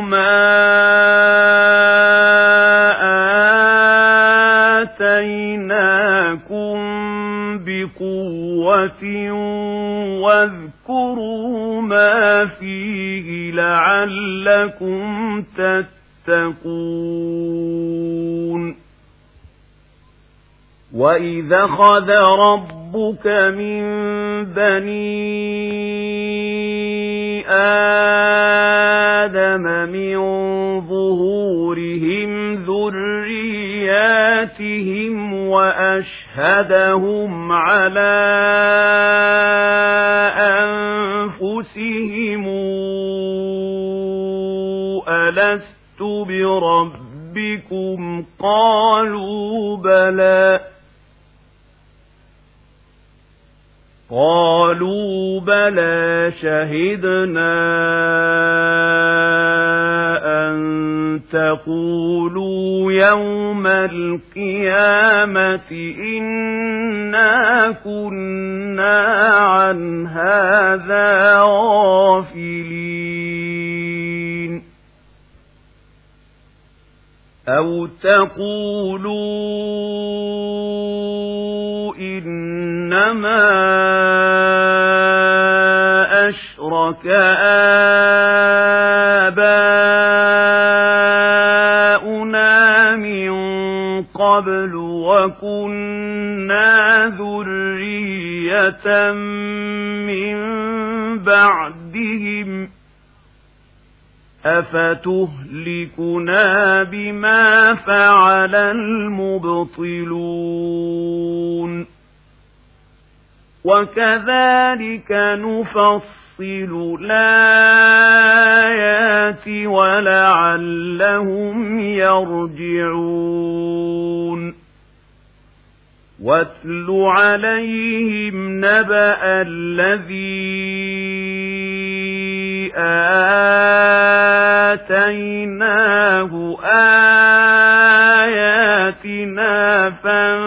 مَا آتَيْنَاكُمْ بِقُوَّةٍ وَاذْكُرُوا مَا فِيهِ لَعَلَّكُمْ تَتَّقُونَ. وَإِذَا خَذَ رَبُّكَ مِن بَنِي آدَمَ مِن ظُهُورِهِمْ ذُرِّيَّاتِهِمْ وَأَشْهَدَهُمْ عَلَى أَنفُسِهِمْ أَلَسْتُ بِرَبِّكُمْ؟ قَالُوا بَلَى. قالوا بلى. شهدنا أن تقولوا يوم القيامة إنا كنا عن هذا غافلين. أو تقولوا إنما أشرك آباؤنا من قبل وكنا ذرية من بعدهم أفتهلكنا بما فعل المبطلون وكذلك نفصل الآيات ولعلهم يرجعون واتل عليهم نبأ الذي آتيناه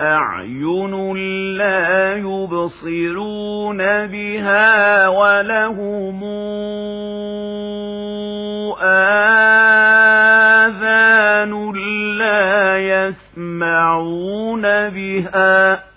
أعين لا يبصرون بها ولهم آذان لا يسمعون بها